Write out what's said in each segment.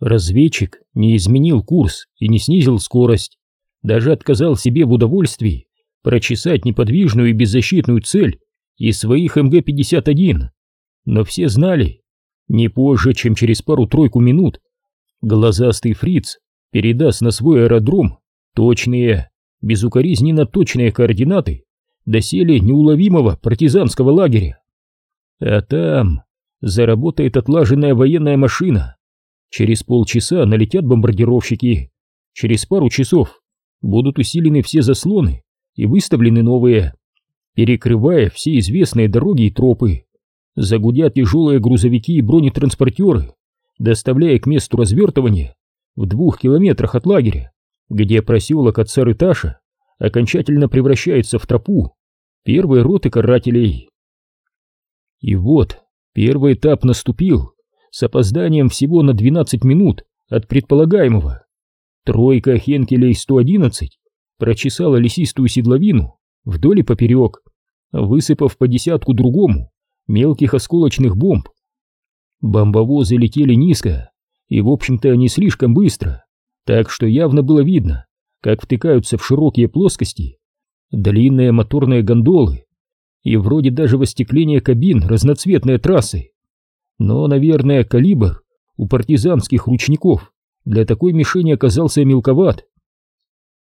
Разведчик не изменил курс и не снизил скорость, даже отказал себе в удовольствии прочесать неподвижную и беззащитную цель из своих МГ-51. Но все знали, не позже, чем через пару-тройку минут, глазастый фриц передаст на свой аэродром точные, безукоризненно точные координаты доселе неуловимого партизанского лагеря. А там заработает отлаженная военная машина. Через полчаса налетят бомбардировщики. Через пару часов будут усилены все заслоны и выставлены новые, перекрывая все известные дороги и тропы. Загудят тяжелые грузовики и бронетранспортеры, доставляя к месту развертывания в двух километрах от лагеря, где проселок от Сарыташа окончательно превращается в тропу первой роты карателей. И вот первый этап наступил с опозданием всего на 12 минут от предполагаемого. Тройка Хенкелей 111 прочесала лесистую седловину вдоль и поперек, высыпав по десятку другому мелких осколочных бомб. Бомбовозы летели низко, и в общем-то не слишком быстро, так что явно было видно, как втыкаются в широкие плоскости длинные моторные гондолы и вроде даже в остекление кабин разноцветные трассы. Но, наверное, калибр у партизанских ручников для такой мишени оказался мелковат.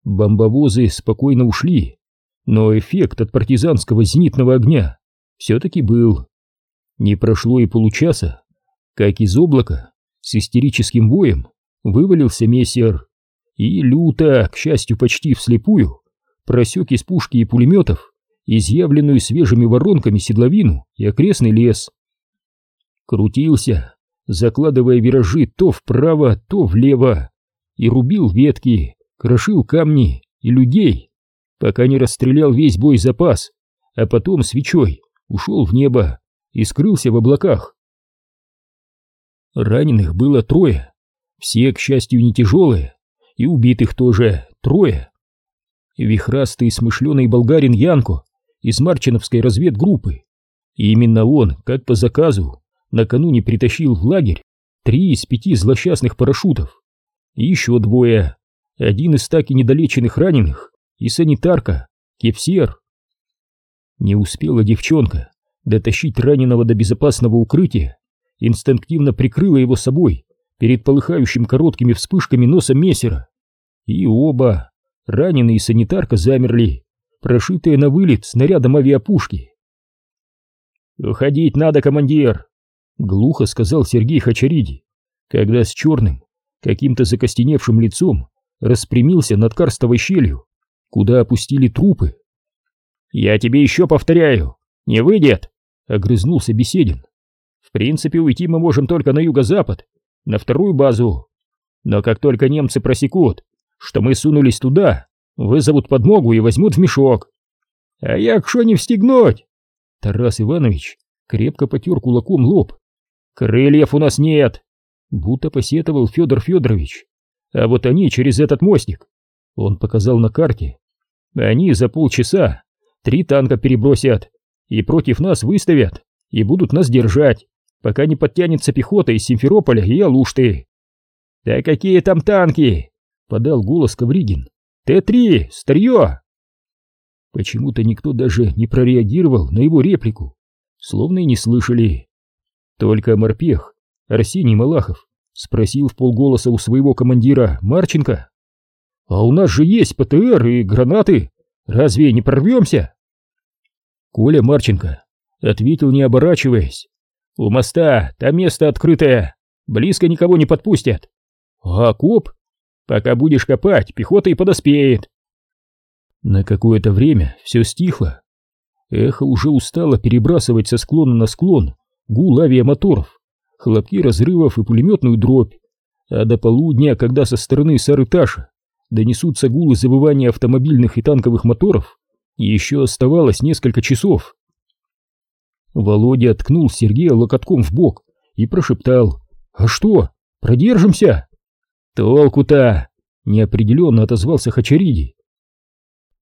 Бомбовозы спокойно ушли, но эффект от партизанского зенитного огня все-таки был. Не прошло и получаса, как из облака с истерическим боем вывалился мессер и люто, к счастью, почти вслепую, просек из пушки и пулеметов изъявленную свежими воронками седловину и окрестный лес. Крутился, закладывая виражи то вправо, то влево, и рубил ветки, крошил камни и людей, пока не расстрелял весь боезапас, а потом свечой ушел в небо и скрылся в облаках. Раненых было трое, все, к счастью, не тяжелые, и убитых тоже трое. Вихрастый смышленый болгарин Янко из Марчиновской разведгруппы. И именно он, как по заказу, накануне притащил в лагерь три из пяти злосчастных парашютов. И еще двое. Один из так и недолеченных раненых и санитарка, Кепсер. Не успела девчонка дотащить раненого до безопасного укрытия, инстинктивно прикрыла его собой перед полыхающим короткими вспышками носа мессера. И оба, раненый и санитарка, замерли, прошитые на вылет снарядом авиапушки. «Уходить надо, командир!» — глухо сказал Сергей Хачариди, когда с черным, каким-то закостеневшим лицом распрямился над карстовой щелью, куда опустили трупы. «Я тебе еще повторяю, не выйдет!» — огрызнулся Беседин. «В принципе, уйти мы можем только на юго-запад, на вторую базу. Но как только немцы просекут, что мы сунулись туда, вызовут подмогу и возьмут в мешок. А як шо не встигнуть? Тарас Иванович крепко потер кулаком лоб. Крыльев у нас нет, будто посетовал Федор Федорович. А вот они через этот мостик. Он показал на карте. Они за полчаса три танка перебросят и против нас выставят и будут нас держать, пока не подтянется пехота из Симферополя и Алушты. Да какие там танки? Подал голос Ковригин. Т-3, старье! Почему-то никто даже не прореагировал на его реплику, словно и не слышали. Только морпех, Арсений Малахов, спросил в полголоса у своего командира Марченко. «А у нас же есть ПТР и гранаты, разве не прорвемся?» Коля Марченко ответил, не оборачиваясь. «У моста, там место открытое, близко никого не подпустят». «А коп?» Пока будешь копать, пехота и подоспеет. На какое-то время все стихло. Эхо уже устало перебрасывать со склона на склон гул авиамоторов, хлопки разрывов и пулеметную дробь. А до полудня, когда со стороны Сарыташа донесутся гулы забывания автомобильных и танковых моторов, еще оставалось несколько часов. Володя ткнул Сергея локотком в бок и прошептал «А что, продержимся?» «Толку-то!» — неопределенно отозвался Хачариди.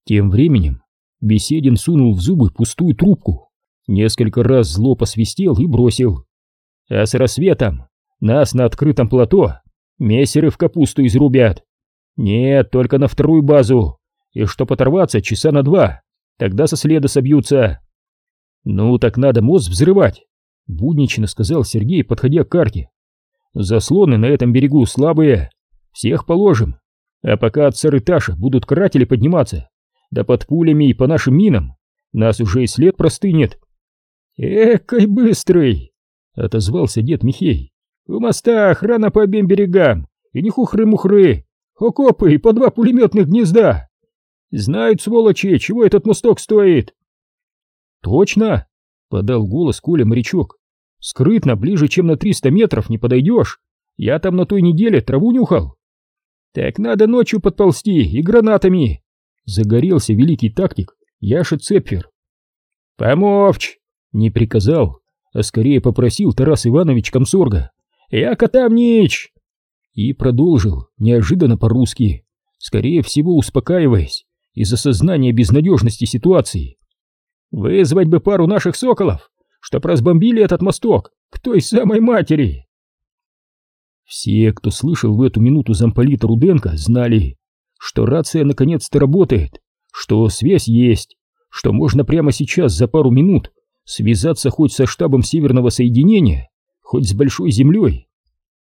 Тем временем Беседин сунул в зубы пустую трубку, несколько раз зло посвистел и бросил. «А с рассветом нас на открытом плато Мессеры в капусту изрубят. Нет, только на вторую базу. И чтоб оторваться часа на два, тогда со следа собьются. Ну, так надо мост взрывать, буднично сказал Сергей, подходя к карте. Заслоны на этом берегу слабые, всех положим. А пока от Сарыташа будут каратели подниматься, да под пулями и по нашим минам, нас уже и след простынет. Экой быстрый, отозвался дед Михей. У моста охрана по обеим берегам, и не хухры-мухры, окопы и по два пулеметных гнезда. Знают, сволочи, чего этот мосток стоит. Точно, подал голос Коля морячок. Скрытно, ближе, чем на триста метров не подойдешь. Я там на той неделе траву нюхал. Так надо ночью подползти и гранатами. Загорелся великий тактик Яша Цепфер. Помовчь, не приказал, а скорее попросил Тарас Иванович Комсорга. Я Котамнич! И продолжил, неожиданно по-русски, скорее всего успокаиваясь из-за сознания безнадежности ситуации. Вызвать бы пару наших соколов, чтоб разбомбили этот мосток к той самой матери. Все, кто слышал в эту минуту замполита Руденко, знали, что рация наконец-то работает, что связь есть, что можно прямо сейчас за пару минут связаться хоть со штабом Северного соединения, хоть с Большой Землей.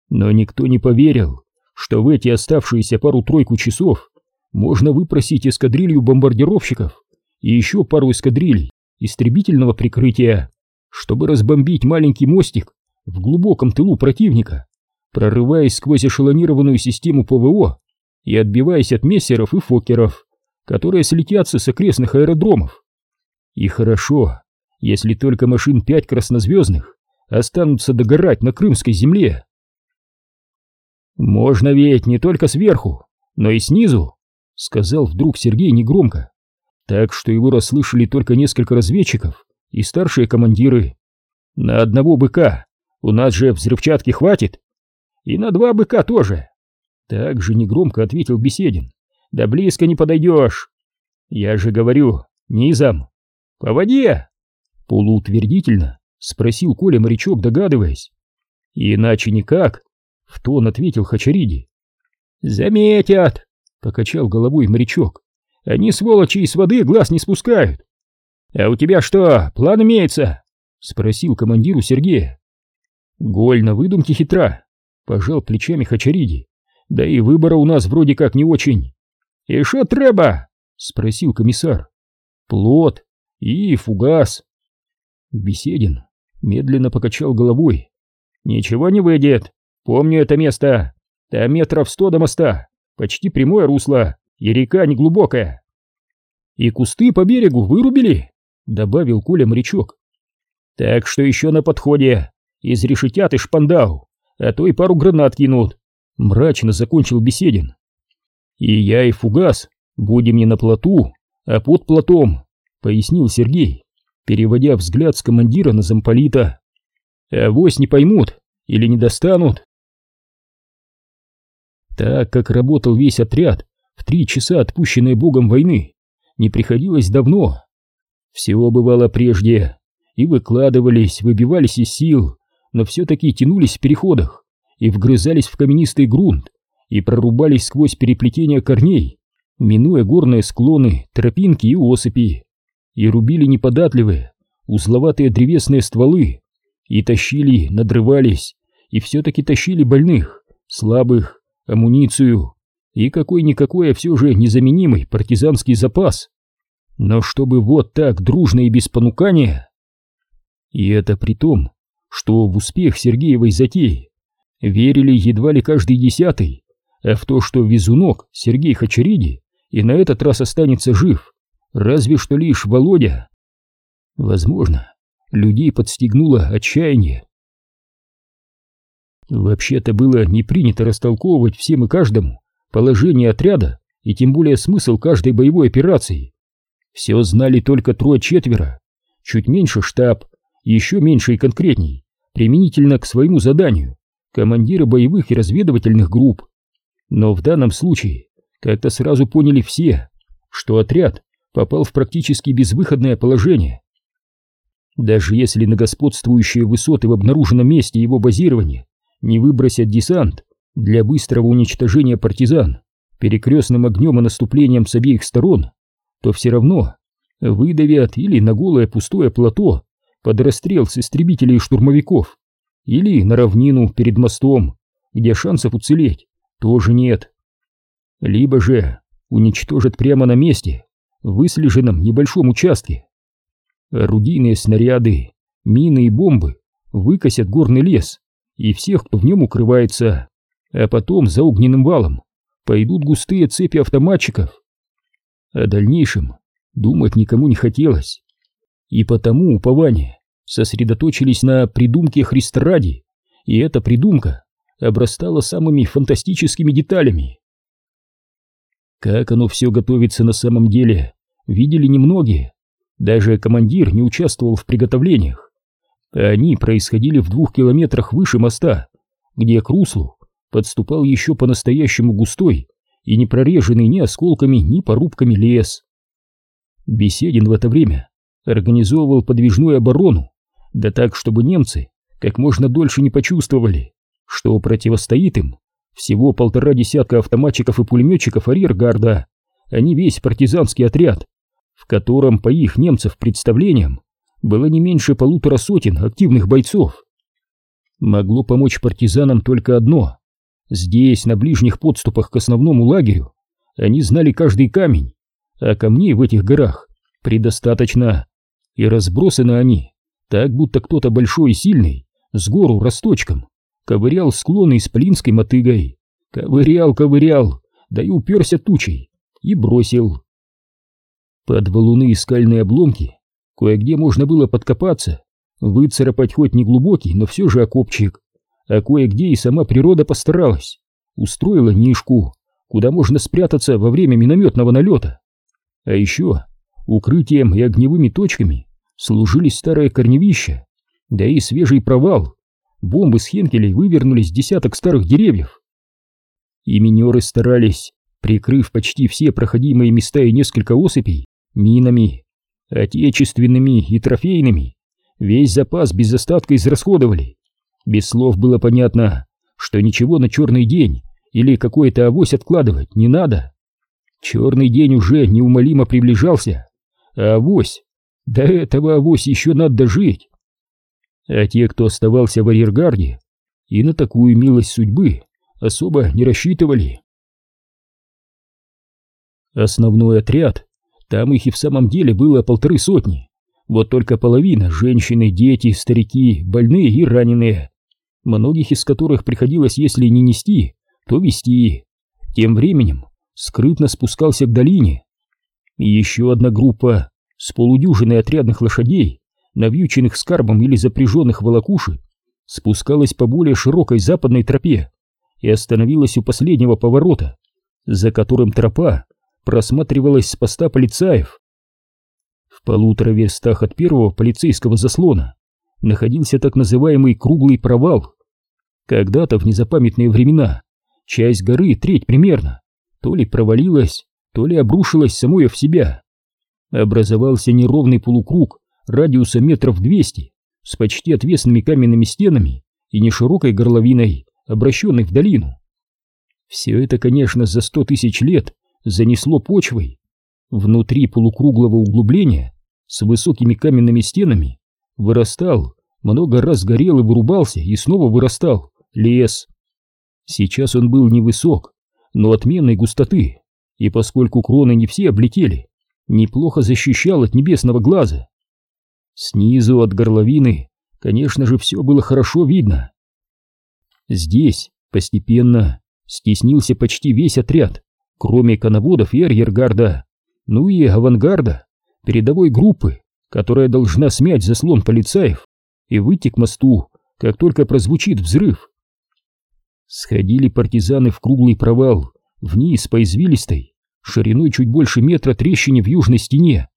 Но никто не поверил, что в эти оставшиеся пару-тройку часов можно выпросить эскадрилью бомбардировщиков и еще пару эскадрилей истребительного прикрытия, чтобы разбомбить маленький мостик в глубоком тылу противника, прорываясь сквозь эшелонированную систему ПВО и отбиваясь от мессеров и фокеров, которые слетятся с окрестных аэродромов. И хорошо, если только машин пять краснозвездных останутся догорать на крымской земле. «Можно ведь не только сверху, но и снизу», — сказал вдруг Сергей негромко, так что его расслышали только несколько разведчиков и старшие командиры. «На одного быка у нас же взрывчатки хватит, и на два быка тоже», — так же негромко ответил Беседин. «Да близко не подойдешь. Я же говорю, низом. По воде!» Полуутвердительно спросил Коля морячок, догадываясь. «Иначе никак», в тон ответил Хачариди. «Заметят!» — покачал головой морячок. «Они, сволочи, из воды глаз не спускают!» «А у тебя что, план имеется?» — спросил командиру Сергея. «Голь на выдумке хитра», — пожал плечами Хачариди. «Да и выбора у нас вроде как не очень». «И шо треба?» — спросил комиссар. «Плот и фугас». Беседин медленно покачал головой. «Ничего не выйдет. Помню это место. Там метров сто до моста. Почти прямое русло, и река неглубокая. И кусты по берегу вырубили, добавил Коля морячок. Так что еще на подходе. Изрешетят и шпандау, а то и пару гранат кинут. Мрачно закончил Беседин. И я, и фугас будем не на плоту, а под плотом, пояснил Сергей, переводя взгляд с командира на замполита. Авось не поймут или не достанут. Так как работал весь отряд в три часа отпущенной богом войны, не приходилось давно. Всего бывало прежде, и выкладывались, выбивались из сил, но все-таки тянулись в переходах, и вгрызались в каменистый грунт, и прорубались сквозь переплетения корней, минуя горные склоны, тропинки и осыпи, и рубили неподатливые, узловатые древесные стволы, и тащили, надрывались, и все-таки тащили больных, слабых, амуницию и какой-никакой, а все же незаменимый партизанский запас. Но чтобы вот так дружно и без понукания... И это при том, что в успех Сергеевой затеи верили едва ли каждый десятый, а в то, что везунок Сергей Хачариди и на этот раз останется жив, разве что лишь Володя. Возможно, людей подстегнуло отчаяние. Вообще-то было не принято растолковывать всем и каждому положение отряда и тем более смысл каждой боевой операции. Все знали только трое-четверо, чуть меньше штаб, еще меньше и конкретней, применительно к своему заданию, командиры боевых и разведывательных групп. Но в данном случае как-то сразу поняли все, что отряд попал в практически безвыходное положение. Даже если на господствующие высоты в обнаруженном месте его базирования не выбросят десант, для быстрого уничтожения партизан перекрестным огнем и наступлением с обеих сторон, то все равно выдавят или на голое пустое плато под расстрел с истребителей и штурмовиков, или на равнину перед мостом, где шансов уцелеть тоже нет. Либо же уничтожат прямо на месте, выслеженном небольшом участке. Орудийные снаряды, мины и бомбы выкосят горный лес и всех, кто в нем укрывается, а потом за огненным валом пойдут густые цепи автоматчиков. О дальнейшем думать никому не хотелось, и потому упование сосредоточились на придумке Христа ради, и эта придумка обрастала самыми фантастическими деталями. Как оно все готовится на самом деле, видели немногие, даже командир не участвовал в приготовлениях. Они происходили в двух километрах выше моста, где к руслу подступал еще по-настоящему густой и не прореженный ни осколками, ни порубками лес. Беседин в это время организовывал подвижную оборону, да так, чтобы немцы как можно дольше не почувствовали, что противостоит им всего полтора десятка автоматчиков и пулеметчиков арьергарда, не весь партизанский отряд, в котором, по их немцев представлениям, было не меньше полутора сотен активных бойцов. Могло помочь партизанам только одно. Здесь, на ближних подступах к основному лагерю, они знали каждый камень, а камней в этих горах предостаточно, и разбросаны они, так будто кто-то большой и сильный, с гору росточком, ковырял склоны исполинской мотыгой, ковырял, ковырял, да и уперся тучей, и бросил. Под валуны и скальные обломки кое-где можно было подкопаться, выцарапать хоть не глубокий, но все же окопчик, а кое-где и сама природа постаралась, устроила нишку, куда можно спрятаться во время минометного налета. А еще укрытием и огневыми точками служили старое корневище, да и свежий провал. Бомбы с хенкелей вывернулись десяток старых деревьев. И минеры старались, прикрыв почти все проходимые места и несколько осыпей, минами, отечественными и трофейными, весь запас без остатка израсходовали. Без слов было понятно, что ничего на черный день или какой-то авось откладывать не надо. Черный день уже неумолимо приближался, а авось, до этого авось еще надо дожить. А те, кто оставался в арьергарде, и на такую милость судьбы особо не рассчитывали. Основной отряд, там их и в самом деле было полторы сотни. Вот только половина — женщины, дети, старики, больные и раненые, многих из которых приходилось, если не нести, то вести. Тем временем скрытно спускался к долине. Еще одна группа с полудюжиной отрядных лошадей, навьюченных скарбом или запряженных волокуши, спускалась по более широкой западной тропе и остановилась у последнего поворота, за которым тропа просматривалась с поста полицаев. В полутора верстах от первого полицейского заслона находился так называемый круглый провал. Когда-то в незапамятные времена часть горы, треть примерно, то ли провалилась, то ли обрушилась самой в себя. Образовался неровный полукруг радиуса метров двести с почти отвесными каменными стенами и неширокой горловиной, обращенной в долину. Все это, конечно, за сто тысяч лет занесло почвой, Внутри полукруглого углубления с высокими каменными стенами вырастал, много раз горел и вырубался, и снова вырастал лес. Сейчас он был невысок, но отменной густоты, и поскольку кроны не все облетели, неплохо защищал от небесного глаза. Снизу от горловины, конечно же, все было хорошо видно. Здесь постепенно стеснился почти весь отряд, кроме коноводов и арьергарда ну и авангарда, передовой группы, которая должна смять заслон полицаев и выйти к мосту, как только прозвучит взрыв. Сходили партизаны в круглый провал, вниз по извилистой, шириной чуть больше метра трещине в южной стене.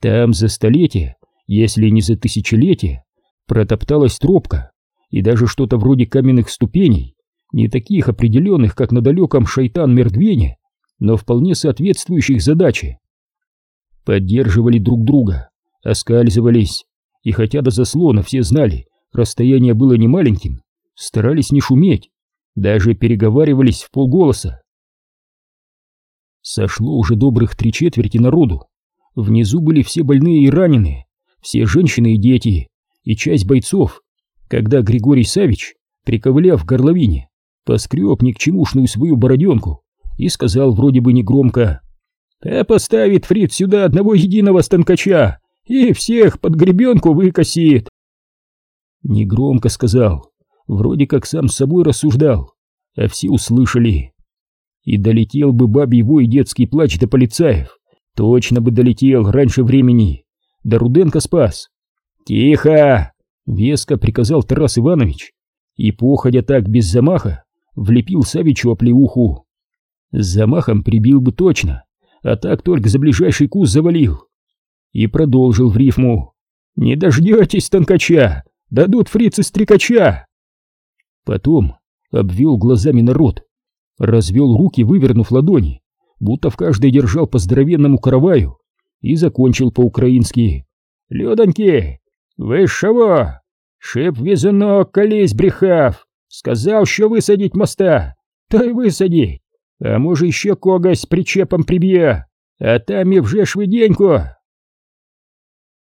Там за столетие, если не за тысячелетие, протопталась тропка и даже что-то вроде каменных ступеней, не таких определенных, как на далеком шайтан-мертвене, но вполне соответствующих задаче. Поддерживали друг друга, оскальзывались, и хотя до заслона все знали, расстояние было немаленьким, старались не шуметь, даже переговаривались в полголоса. Сошло уже добрых три четверти народу. Внизу были все больные и раненые, все женщины и дети, и часть бойцов, когда Григорий Савич, приковыляв к горловине, поскреб ни к чемушную свою бороденку и сказал вроде бы негромко «А поставит Фрид сюда одного единого станкача и всех под гребенку выкосит!» Негромко сказал, вроде как сам с собой рассуждал, а все услышали. И долетел бы бабий вой детский плач до полицаев, точно бы долетел раньше времени, да Руденко спас. «Тихо!» — веско приказал Тарас Иванович, и, походя так без замаха, влепил Савичу оплеуху. С замахом прибил бы точно, а так только за ближайший куст завалил. И продолжил в рифму. «Не дождетесь танкача! Дадут фрицы стрекача!» Потом обвел глазами народ, развел руки, вывернув ладони, будто в каждой держал по здоровенному караваю, и закончил по-украински. «Людоньки, ви шого? Шип візунок колись брехав, сказав, що висадіть моста, то й висадіть, а може ще когось причепом приб'є, а там і вже швиденько